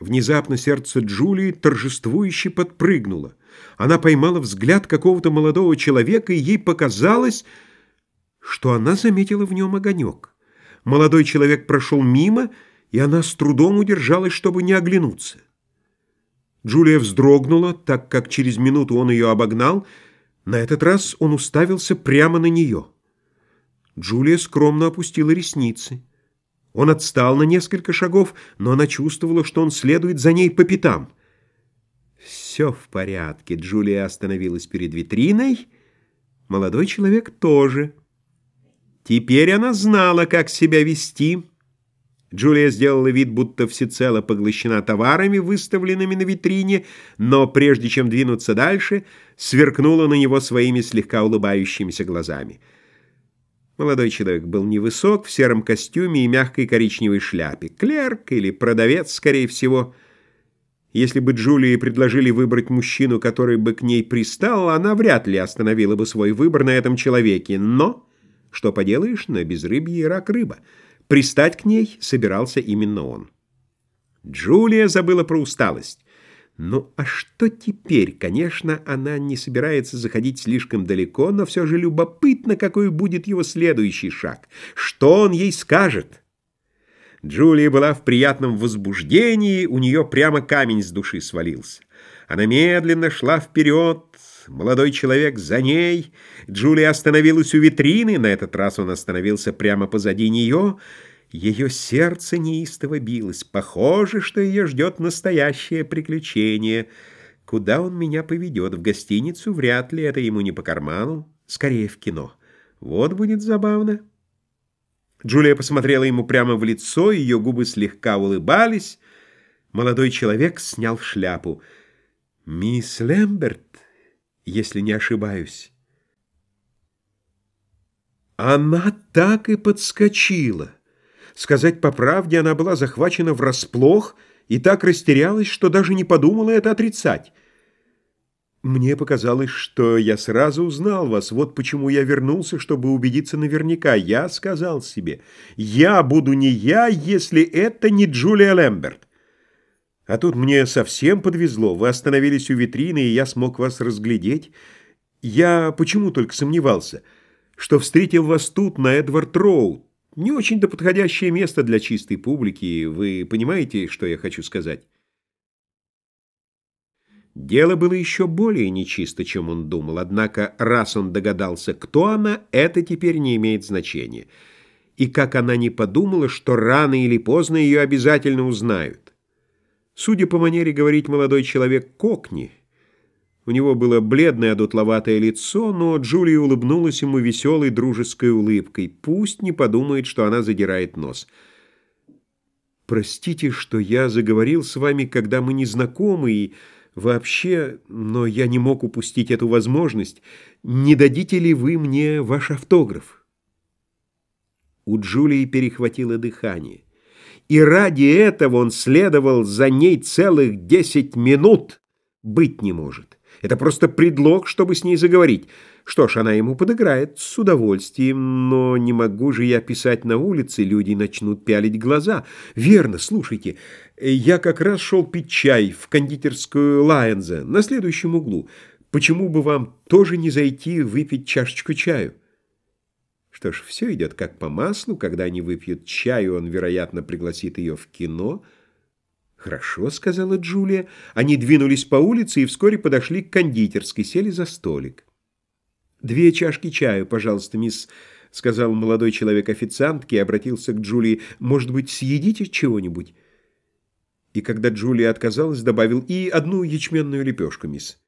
Внезапно сердце Джулии торжествующе подпрыгнуло. Она поймала взгляд какого-то молодого человека, и ей показалось, что она заметила в нем огонек. Молодой человек прошел мимо, и она с трудом удержалась, чтобы не оглянуться. Джулия вздрогнула, так как через минуту он ее обогнал. На этот раз он уставился прямо на нее. Джулия скромно опустила ресницы. Он отстал на несколько шагов, но она чувствовала, что он следует за ней по пятам. Все в порядке. Джулия остановилась перед витриной. Молодой человек тоже. Теперь она знала, как себя вести. Джулия сделала вид, будто всецело поглощена товарами, выставленными на витрине, но прежде чем двинуться дальше, сверкнула на него своими слегка улыбающимися глазами. Молодой человек был невысок, в сером костюме и мягкой коричневой шляпе. Клерк или продавец, скорее всего. Если бы Джулии предложили выбрать мужчину, который бы к ней пристал, она вряд ли остановила бы свой выбор на этом человеке. Но, что поделаешь, на безрыбье и рак рыба. Пристать к ней собирался именно он. Джулия забыла про усталость. Ну, а что теперь? Конечно, она не собирается заходить слишком далеко, но все же любопытно, какой будет его следующий шаг. Что он ей скажет? Джулия была в приятном возбуждении, у нее прямо камень с души свалился. Она медленно шла вперед, молодой человек за ней. Джулия остановилась у витрины, на этот раз он остановился прямо позади нее — ее сердце неистово билось. Похоже, что ее ждет настоящее приключение. Куда он меня поведет? В гостиницу? Вряд ли, это ему не по карману. Скорее в кино. Вот будет забавно. Джулия посмотрела ему прямо в лицо, ее губы слегка улыбались. Молодой человек снял шляпу. «Мисс Лэмберт, если не ошибаюсь». Она так и подскочила. Сказать по правде, она была захвачена врасплох и так растерялась, что даже не подумала это отрицать. Мне показалось, что я сразу узнал вас. Вот почему я вернулся, чтобы убедиться наверняка. Я сказал себе, я буду не я, если это не Джулия Лэмберт. А тут мне совсем подвезло. Вы остановились у витрины, и я смог вас разглядеть. Я почему только сомневался, что встретил вас тут, на Эдвард Роуд. Не очень-то подходящее место для чистой публики, вы понимаете, что я хочу сказать? Дело было еще более нечисто, чем он думал, однако раз он догадался, кто она, это теперь не имеет значения. И как она не подумала, что рано или поздно ее обязательно узнают. Судя по манере говорить молодой человек Кокни, у него было бледное одутловатое лицо, но Джулия улыбнулась ему веселой дружеской улыбкой. Пусть не подумает, что она задирает нос. «Простите, что я заговорил с вами, когда мы не знакомы, и вообще, но я не мог упустить эту возможность. Не дадите ли вы мне ваш автограф?» У Джулии перехватило дыхание. И ради этого он следовал за ней целых десять минут. Быть не может. Это просто предлог, чтобы с ней заговорить. Что ж, она ему подыграет с удовольствием, но не могу же я писать на улице, люди начнут пялить глаза. Верно, слушайте, я как раз шел пить чай в кондитерскую Лайенза на следующем углу. Почему бы вам тоже не зайти выпить чашечку чаю? Что ж, все идет как по маслу. Когда они выпьют чаю, он, вероятно, пригласит ее в кино – «Хорошо», — сказала Джулия. Они двинулись по улице и вскоре подошли к кондитерской, сели за столик. «Две чашки чаю, пожалуйста, мисс», — сказал молодой человек официантке и обратился к Джулии. «Может быть, съедите чего-нибудь?» И когда Джулия отказалась, добавил «и одну ячменную лепешку, мисс».